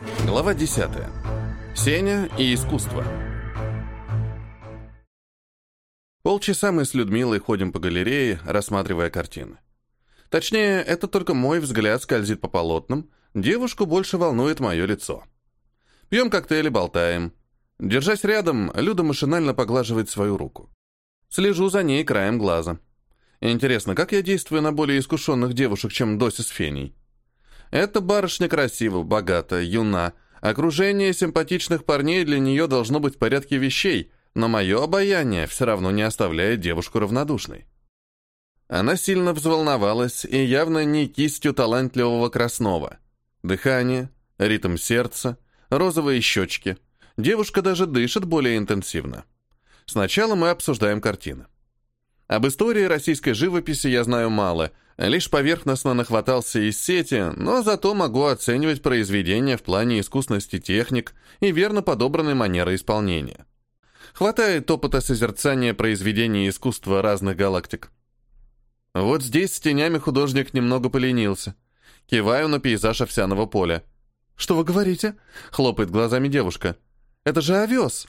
Глава 10. Сеня и искусство. Полчаса мы с Людмилой ходим по галерее, рассматривая картины. Точнее, это только мой взгляд скользит по полотнам, девушку больше волнует мое лицо. Пьем коктейли, болтаем. Держась рядом, Люда машинально поглаживает свою руку. Слежу за ней краем глаза. Интересно, как я действую на более искушенных девушек, чем Дося с Феней? Эта барышня красива, богата, юна. Окружение симпатичных парней для нее должно быть в порядке вещей, но мое обаяние все равно не оставляет девушку равнодушной. Она сильно взволновалась и явно не кистью талантливого Краснова. Дыхание, ритм сердца, розовые щечки. Девушка даже дышит более интенсивно. Сначала мы обсуждаем картины. Об истории российской живописи я знаю мало, лишь поверхностно нахватался из сети, но зато могу оценивать произведения в плане искусности техник и верно подобранной манеры исполнения. Хватает опыта созерцания произведений искусства разных галактик. Вот здесь с тенями художник немного поленился. Киваю на пейзаж овсяного поля. «Что вы говорите?» — хлопает глазами девушка. «Это же овес!»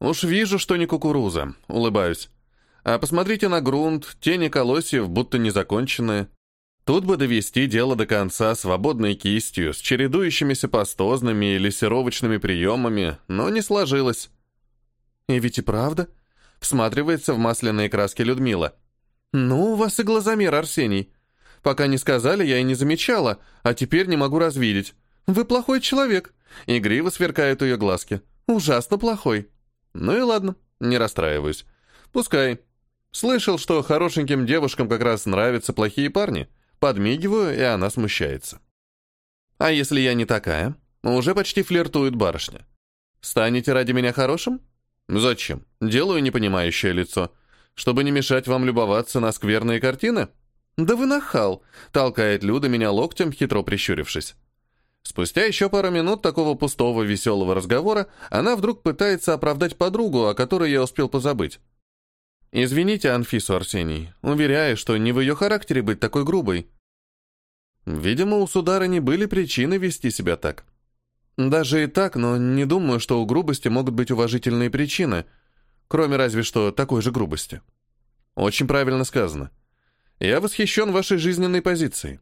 «Уж вижу, что не кукуруза», — улыбаюсь. А посмотрите на грунт, тени колосьев будто незаконченные. Тут бы довести дело до конца свободной кистью, с чередующимися пастозными или серовочными приемами, но не сложилось. И ведь и правда, всматривается в масляные краски Людмила. Ну, у вас и глазомер, Арсений. Пока не сказали, я и не замечала, а теперь не могу развидеть. Вы плохой человек. Игриво сверкают ее глазки. Ужасно плохой. Ну и ладно, не расстраиваюсь. Пускай. Слышал, что хорошеньким девушкам как раз нравятся плохие парни. Подмигиваю, и она смущается. А если я не такая? Уже почти флиртует барышня. Станете ради меня хорошим? Зачем? Делаю непонимающее лицо. Чтобы не мешать вам любоваться на скверные картины? Да вы нахал, толкает Люда меня локтем, хитро прищурившись. Спустя еще пару минут такого пустого веселого разговора она вдруг пытается оправдать подругу, о которой я успел позабыть. Извините Анфису, Арсений. Уверяю, что не в ее характере быть такой грубой. Видимо, у сударыни были причины вести себя так. Даже и так, но не думаю, что у грубости могут быть уважительные причины, кроме разве что такой же грубости. Очень правильно сказано. Я восхищен вашей жизненной позицией.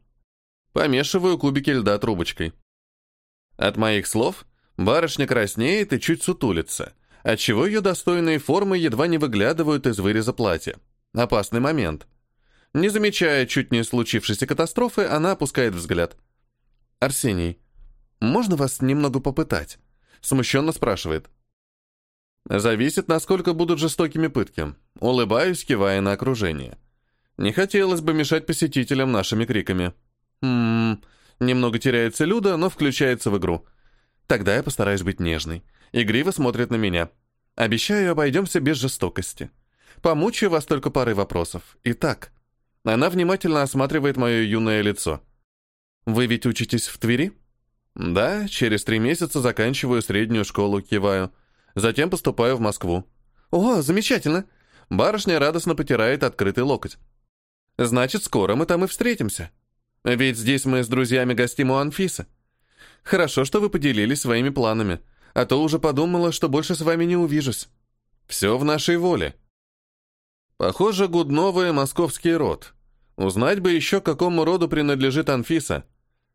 Помешиваю кубики льда трубочкой. От моих слов барышня краснеет и чуть сутулится — отчего ее достойные формы едва не выглядывают из выреза платья. Опасный момент. Не замечая чуть не случившейся катастрофы, она опускает взгляд. «Арсений, можно вас немного попытать?» Смущенно спрашивает. «Зависит, насколько будут жестокими пытки». Улыбаюсь, кивая на окружение. Не хотелось бы мешать посетителям нашими криками. «Ммм...» Немного теряется Люда, но включается в игру. Тогда я постараюсь быть нежной. Игриво смотрит на меня. Обещаю, обойдемся без жестокости. Помучаю вас только парой вопросов. Итак, она внимательно осматривает мое юное лицо. Вы ведь учитесь в Твери? Да, через три месяца заканчиваю среднюю школу, киваю. Затем поступаю в Москву. О, замечательно. Барышня радостно потирает открытый локоть. Значит, скоро мы там и встретимся. Ведь здесь мы с друзьями гостим у Анфисы. Хорошо, что вы поделились своими планами а то уже подумала, что больше с вами не увижусь. Все в нашей воле. Похоже, Гудновый московский род. Узнать бы еще, какому роду принадлежит Анфиса.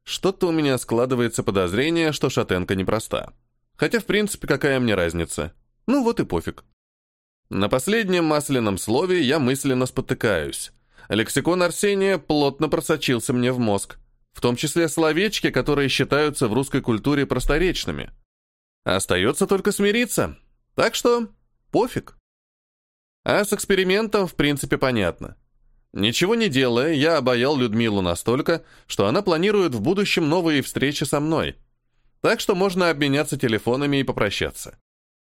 Что-то у меня складывается подозрение, что шатенка непроста. Хотя, в принципе, какая мне разница? Ну вот и пофиг. На последнем масляном слове я мысленно спотыкаюсь. Лексикон Арсения плотно просочился мне в мозг, в том числе словечки, которые считаются в русской культуре просторечными. Остается только смириться. Так что пофиг. А с экспериментом, в принципе, понятно. Ничего не делая, я обаял Людмилу настолько, что она планирует в будущем новые встречи со мной. Так что можно обменяться телефонами и попрощаться.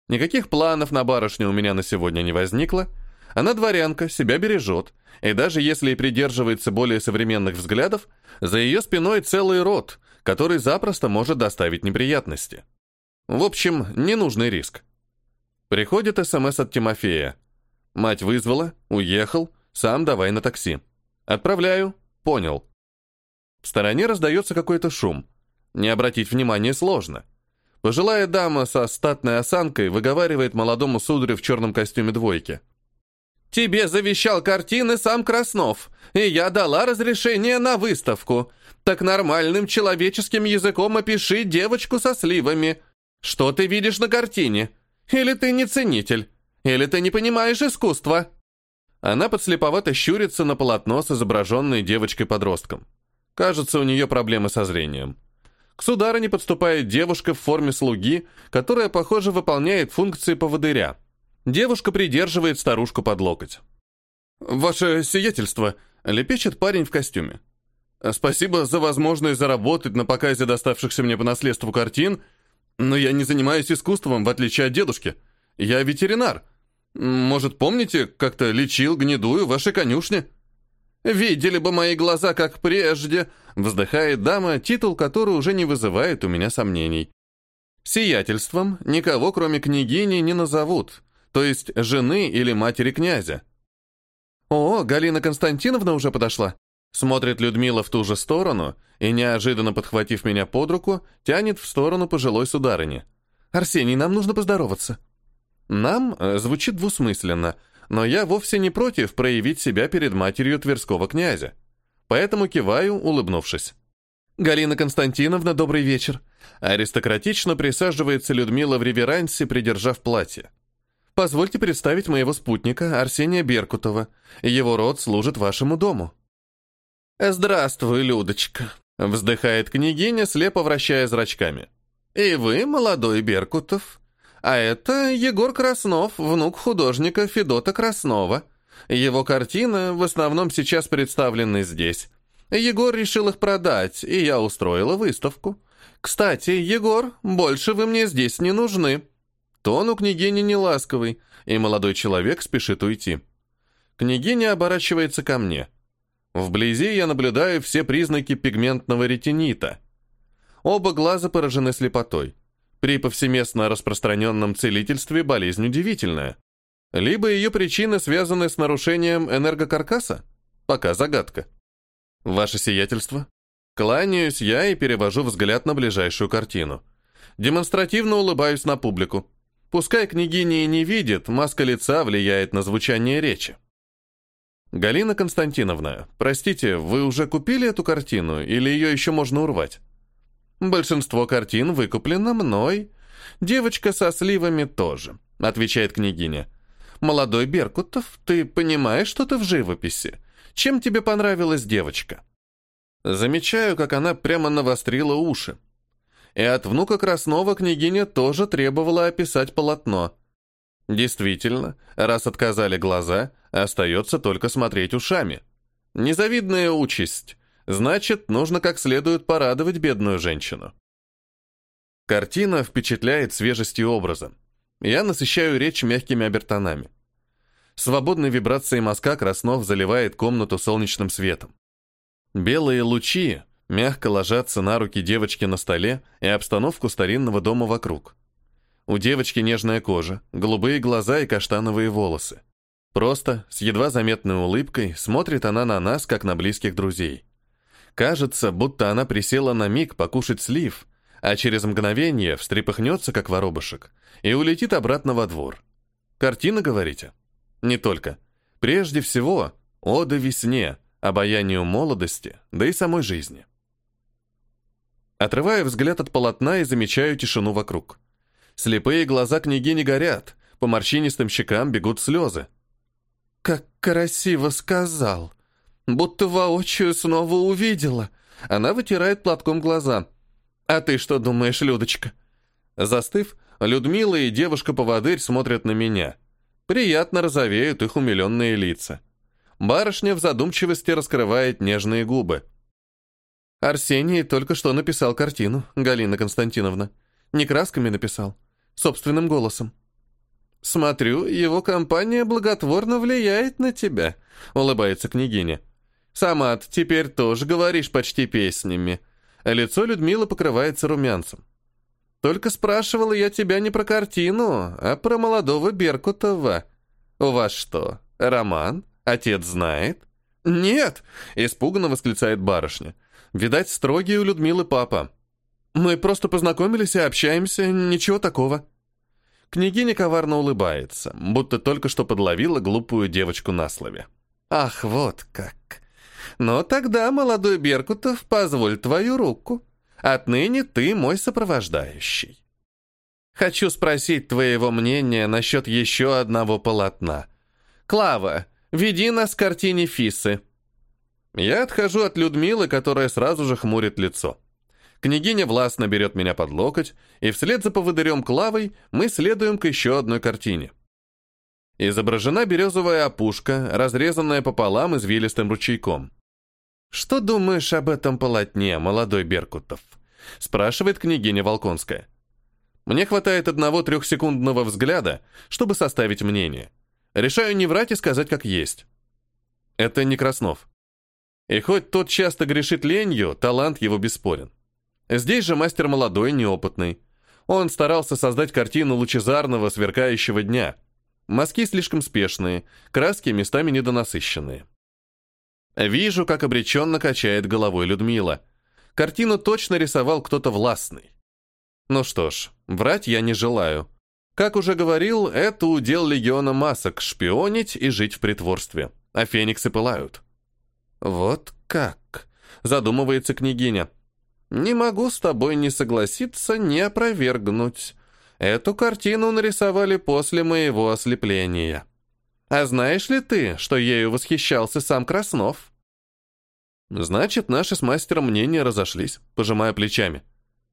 Никаких планов на барышню у меня на сегодня не возникло. Она дворянка, себя бережет, и даже если и придерживается более современных взглядов, за ее спиной целый род, который запросто может доставить неприятности. В общем, ненужный риск. Приходит СМС от Тимофея. Мать вызвала, уехал, сам давай на такси. Отправляю, понял. В стороне раздается какой-то шум. Не обратить внимания сложно. Пожилая дама со статной осанкой выговаривает молодому сударю в черном костюме двойки. «Тебе завещал картины сам Краснов, и я дала разрешение на выставку. Так нормальным человеческим языком опиши девочку со сливами. Что ты видишь на картине? Или ты не ценитель? Или ты не понимаешь искусства?» Она подслеповато щурится на полотно с изображенной девочкой-подростком. Кажется, у нее проблемы со зрением. К сударыне подступает девушка в форме слуги, которая, похоже, выполняет функции поводыря. Девушка придерживает старушку под локоть. «Ваше сиятельство», — лепечет парень в костюме. «Спасибо за возможность заработать на показе доставшихся мне по наследству картин, но я не занимаюсь искусством, в отличие от дедушки. Я ветеринар. Может, помните, как-то лечил гнедую в вашей конюшне?» «Видели бы мои глаза, как прежде», — вздыхает дама, титул которой уже не вызывает у меня сомнений. Сиятельством никого, кроме княгини, не назовут, то есть жены или матери князя. «О, Галина Константиновна уже подошла», Смотрит Людмила в ту же сторону и, неожиданно подхватив меня под руку, тянет в сторону пожилой сударыни. «Арсений, нам нужно поздороваться». «Нам» э, звучит двусмысленно, но я вовсе не против проявить себя перед матерью Тверского князя. Поэтому киваю, улыбнувшись. «Галина Константиновна, добрый вечер!» Аристократично присаживается Людмила в реверансе, придержав платье. «Позвольте представить моего спутника, Арсения Беркутова. Его род служит вашему дому». «Здравствуй, Людочка», — вздыхает княгиня, слепо вращая зрачками. «И вы, молодой Беркутов, а это Егор Краснов, внук художника Федота Краснова. Его картины в основном сейчас представлены здесь. Егор решил их продать, и я устроила выставку. Кстати, Егор, больше вы мне здесь не нужны. Тон у княгини не ласковый, и молодой человек спешит уйти. Княгиня оборачивается ко мне. Вблизи я наблюдаю все признаки пигментного ретинита. Оба глаза поражены слепотой. При повсеместно распространенном целительстве болезнь удивительная. Либо ее причины связаны с нарушением энергокаркаса? Пока загадка. Ваше сиятельство? Кланяюсь я и перевожу взгляд на ближайшую картину. Демонстративно улыбаюсь на публику. Пускай княгиня и не видит, маска лица влияет на звучание речи. Галина Константиновна, простите, вы уже купили эту картину или ее еще можно урвать? Большинство картин выкуплено мной. Девочка со сливами тоже, отвечает княгиня. Молодой Беркутов, ты понимаешь что-то в живописи? Чем тебе понравилась девочка? Замечаю, как она прямо навострила уши. И от внука Краснова княгиня тоже требовала описать полотно. Действительно, раз отказали глаза, остается только смотреть ушами. Незавидная участь. Значит, нужно как следует порадовать бедную женщину. Картина впечатляет свежестью образа. Я насыщаю речь мягкими обертонами. Свободной вибрацией мазка Краснов заливает комнату солнечным светом. Белые лучи мягко ложатся на руки девочки на столе и обстановку старинного дома вокруг. У девочки нежная кожа, голубые глаза и каштановые волосы. Просто, с едва заметной улыбкой, смотрит она на нас, как на близких друзей. Кажется, будто она присела на миг покушать слив, а через мгновение встрепыхнется, как воробушек, и улетит обратно во двор. Картина, говорите? Не только. Прежде всего, ода весне, обаянию молодости, да и самой жизни. Отрываю взгляд от полотна и замечаю тишину вокруг. Слепые глаза княгини горят, по морщинистым щекам бегут слезы. «Как красиво сказал!» Будто воочию снова увидела. Она вытирает платком глаза. «А ты что думаешь, Людочка?» Застыв, Людмила и девушка-поводырь смотрят на меня. Приятно розовеют их умиленные лица. Барышня в задумчивости раскрывает нежные губы. Арсений только что написал картину, Галина Константиновна. Не красками написал, собственным голосом. «Смотрю, его компания благотворно влияет на тебя», — улыбается княгиня. Сама теперь тоже говоришь почти песнями. лицо Людмилы покрывается румянцем. Только спрашивала я тебя не про картину, а про молодого Беркутова. У вас что, роман? Отец знает? Нет, испуганно восклицает барышня. Видать, строгий у Людмилы папа. Мы просто познакомились и общаемся, ничего такого». Княгиня коварно улыбается, будто только что подловила глупую девочку на слове. «Ах, вот как! Но тогда, молодой Беркутов, позволь твою руку. Отныне ты мой сопровождающий. Хочу спросить твоего мнения насчет еще одного полотна. Клава, веди нас к картине Фисы». Я отхожу от Людмилы, которая сразу же хмурит лицо. Княгиня властно берет меня под локоть, и вслед за поводырем Клавой мы следуем к еще одной картине. Изображена березовая опушка, разрезанная пополам извилистым ручейком. «Что думаешь об этом полотне, молодой Беркутов?» спрашивает княгиня Волконская. Мне хватает одного трехсекундного взгляда, чтобы составить мнение. Решаю не врать и сказать как есть. Это не Краснов. И хоть тот часто грешит ленью, талант его бесспорен. Здесь же мастер молодой, неопытный. Он старался создать картину лучезарного, сверкающего дня. Мазки слишком спешные, краски местами недонасыщенные. Вижу, как обреченно качает головой Людмила. Картину точно рисовал кто-то властный. Ну что ж, врать я не желаю. Как уже говорил, это удел легиона масок — шпионить и жить в притворстве. А фениксы пылают. Вот как? Задумывается княгиня. Не могу с тобой не согласиться, не опровергнуть. Эту картину нарисовали после моего ослепления. А знаешь ли ты, что ею восхищался сам Краснов? Значит, наши с мастером мнения разошлись, пожимая плечами.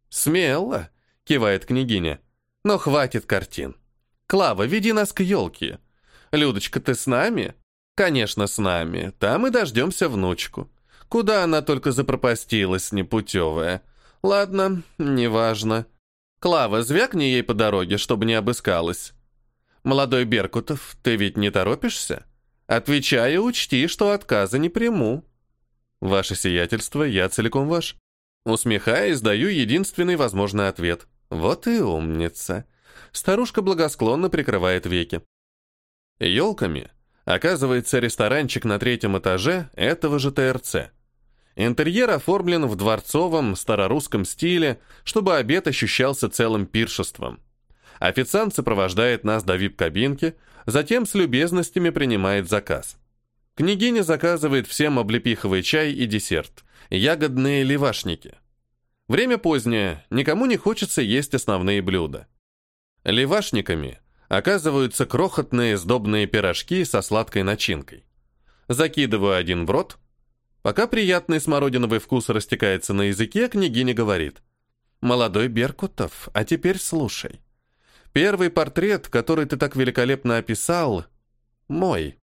Смело, кивает княгиня. Но хватит картин. Клава, веди нас к елке. Людочка, ты с нами? Конечно, с нами. Там и дождемся внучку. Куда она только запропастилась, непутевая. Ладно, неважно. Клава, звякни ей по дороге, чтобы не обыскалась. Молодой Беркутов, ты ведь не торопишься? Отвечай и учти, что отказа не приму. Ваше сиятельство, я целиком ваш. Усмехаясь, даю единственный возможный ответ. Вот и умница. Старушка благосклонно прикрывает веки. Елками оказывается ресторанчик на третьем этаже этого же ТРЦ. Интерьер оформлен в дворцовом, старорусском стиле, чтобы обед ощущался целым пиршеством. Официант сопровождает нас до вип-кабинки, затем с любезностями принимает заказ. Княгиня заказывает всем облепиховый чай и десерт, ягодные левашники. Время позднее, никому не хочется есть основные блюда. Левашниками оказываются крохотные сдобные пирожки со сладкой начинкой. Закидываю один в рот, Пока приятный смородиновый вкус растекается на языке, княгиня говорит. «Молодой Беркутов, а теперь слушай. Первый портрет, который ты так великолепно описал, мой.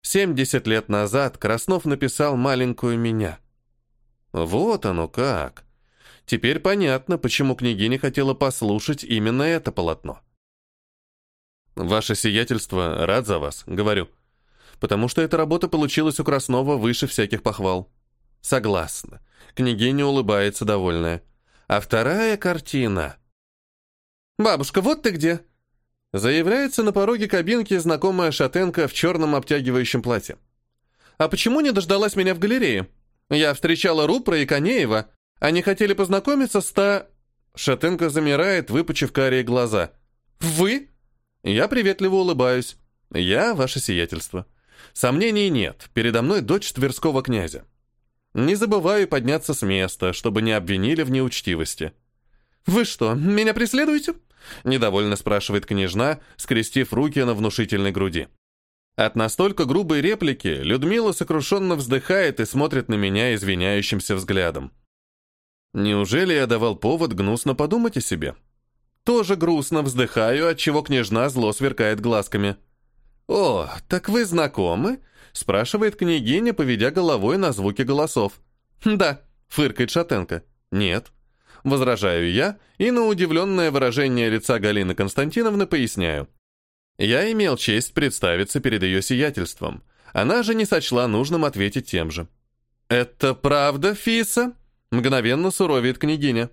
70 лет назад Краснов написал «Маленькую меня». Вот оно как. Теперь понятно, почему княгиня хотела послушать именно это полотно. «Ваше сиятельство, рад за вас», — говорю потому что эта работа получилась у Краснова выше всяких похвал. Согласна. Княгиня улыбается довольная. А вторая картина... «Бабушка, вот ты где!» Заявляется на пороге кабинки знакомая шатенка в черном обтягивающем платье. «А почему не дождалась меня в галерее? Я встречала Рупра и Конеева. Они хотели познакомиться с та...» Шатенка замирает, выпучив карие глаза. «Вы?» Я приветливо улыбаюсь. «Я ваше сиятельство». Сомнений нет, передо мной дочь Тверского князя. Не забываю подняться с места, чтобы не обвинили в неучтивости. «Вы что, меня преследуете?» — недовольно спрашивает княжна, скрестив руки на внушительной груди. От настолько грубой реплики Людмила сокрушенно вздыхает и смотрит на меня извиняющимся взглядом. Неужели я давал повод гнусно подумать о себе? Тоже грустно вздыхаю, отчего княжна зло сверкает глазками. «О, так вы знакомы?» — спрашивает княгиня, поведя головой на звуки голосов. «Да», — фыркает Шатенко. «Нет». Возражаю я, и на удивленное выражение лица Галины Константиновны поясняю. Я имел честь представиться перед ее сиятельством. Она же не сочла нужным ответить тем же. «Это правда, Фиса?» — мгновенно суровит княгиня.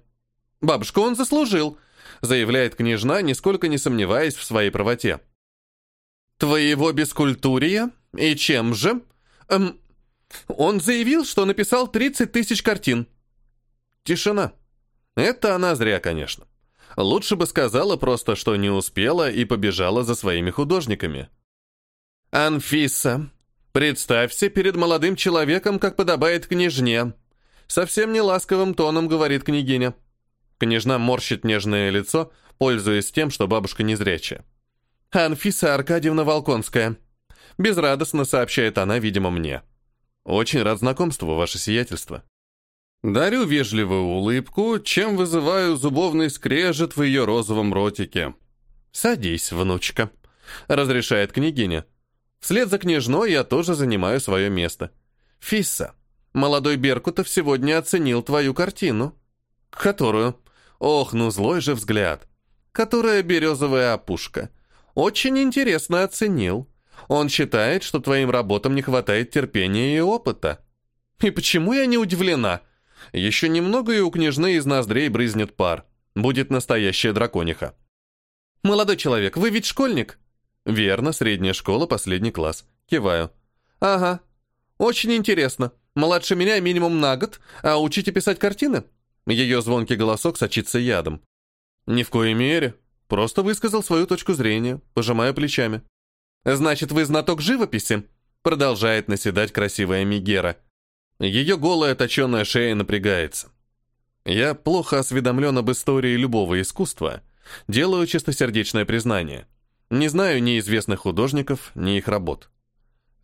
«Бабушка, он заслужил», — заявляет княжна, нисколько не сомневаясь в своей правоте. «Твоего бескультурия? И чем же?» эм, «Он заявил, что написал 30 тысяч картин». Тишина. Это она зря, конечно. Лучше бы сказала просто, что не успела и побежала за своими художниками. «Анфиса, представься перед молодым человеком, как подобает княжне», совсем не ласковым тоном говорит княгиня. Княжна морщит нежное лицо, пользуясь тем, что бабушка незрячая. «Анфиса Аркадьевна Волконская», — безрадостно сообщает она, видимо, мне. «Очень рад знакомству, ваше сиятельство». Дарю вежливую улыбку, чем вызываю зубовный скрежет в ее розовом ротике. «Садись, внучка», — разрешает княгиня. Вслед за княжной я тоже занимаю свое место. «Фисса, молодой Беркутов сегодня оценил твою картину». «Которую?» «Ох, ну злой же взгляд». «Которая березовая опушка». «Очень интересно оценил. Он считает, что твоим работам не хватает терпения и опыта». «И почему я не удивлена?» Еще немного, и у княжны из ноздрей брызнет пар. Будет настоящая дракониха. «Молодой человек, вы ведь школьник?» «Верно, средняя школа, последний класс». Киваю. «Ага. Очень интересно. Младше меня минимум на год, а учите писать картины?» Ее звонкий голосок сочится ядом. «Ни в коей мере. Просто высказал свою точку зрения, пожимая плечами». «Значит, вы знаток живописи?» Продолжает наседать красивая Мигера. Ее голая точеная шея напрягается. Я плохо осведомлен об истории любого искусства, делаю чистосердечное признание. Не знаю ни известных художников, ни их работ.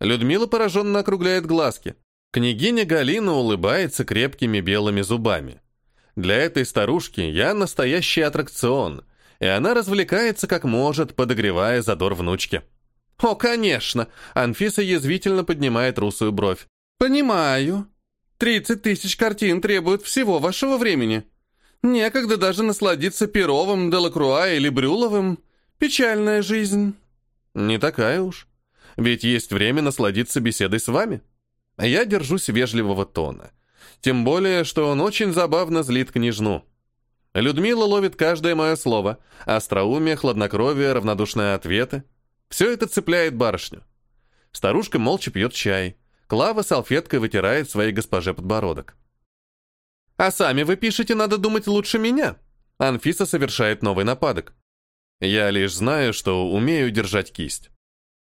Людмила пораженно округляет глазки. Княгиня Галина улыбается крепкими белыми зубами. Для этой старушки я настоящий аттракцион, и она развлекается как может, подогревая задор внучки. «О, конечно!» — Анфиса язвительно поднимает русую бровь. «Понимаю. Тридцать тысяч картин требуют всего вашего времени. Некогда даже насладиться Перовым, Делакруа или Брюловым. Печальная жизнь». «Не такая уж. Ведь есть время насладиться беседой с вами. Я держусь вежливого тона. Тем более, что он очень забавно злит княжну. Людмила ловит каждое мое слово. Остроумие, хладнокровие, равнодушные ответы. Все это цепляет барышню. Старушка молча пьет чай. Клава салфеткой вытирает своей госпоже подбородок. «А сами вы пишете, надо думать лучше меня». Анфиса совершает новый нападок. Я лишь знаю, что умею держать кисть.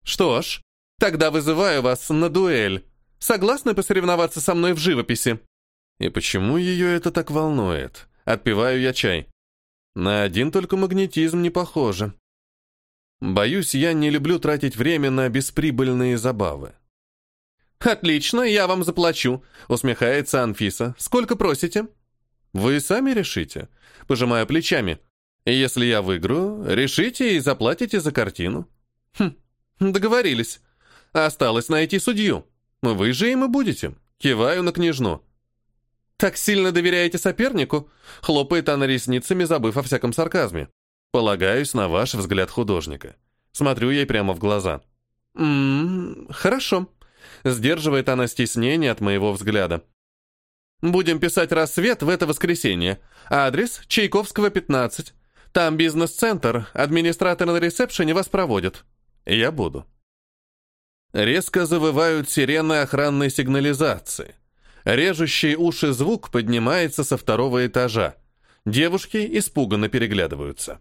«Что ж, тогда вызываю вас на дуэль. Согласны посоревноваться со мной в живописи?» И почему ее это так волнует? Отпиваю я чай. На один только магнетизм не похоже. Боюсь, я не люблю тратить время на бесприбыльные забавы. «Отлично, я вам заплачу», — усмехается Анфиса. «Сколько просите?» «Вы сами решите», — пожимая плечами. «Если я выиграю, решите и заплатите за картину». «Хм, договорились. Осталось найти судью. Вы же им и будете». Киваю на княжну. «Так сильно доверяете сопернику?» — хлопает она ресницами, забыв о всяком сарказме. «Полагаюсь на ваш взгляд художника». Смотрю ей прямо в глаза. «Ммм, хорошо», Сдерживает она стеснение от моего взгляда. Будем писать «Рассвет» в это воскресенье. Адрес Чайковского, 15. Там бизнес-центр, администратор на ресепшене вас проводит. Я буду. Резко завывают сирены охранной сигнализации. Режущий уши звук поднимается со второго этажа. Девушки испуганно переглядываются.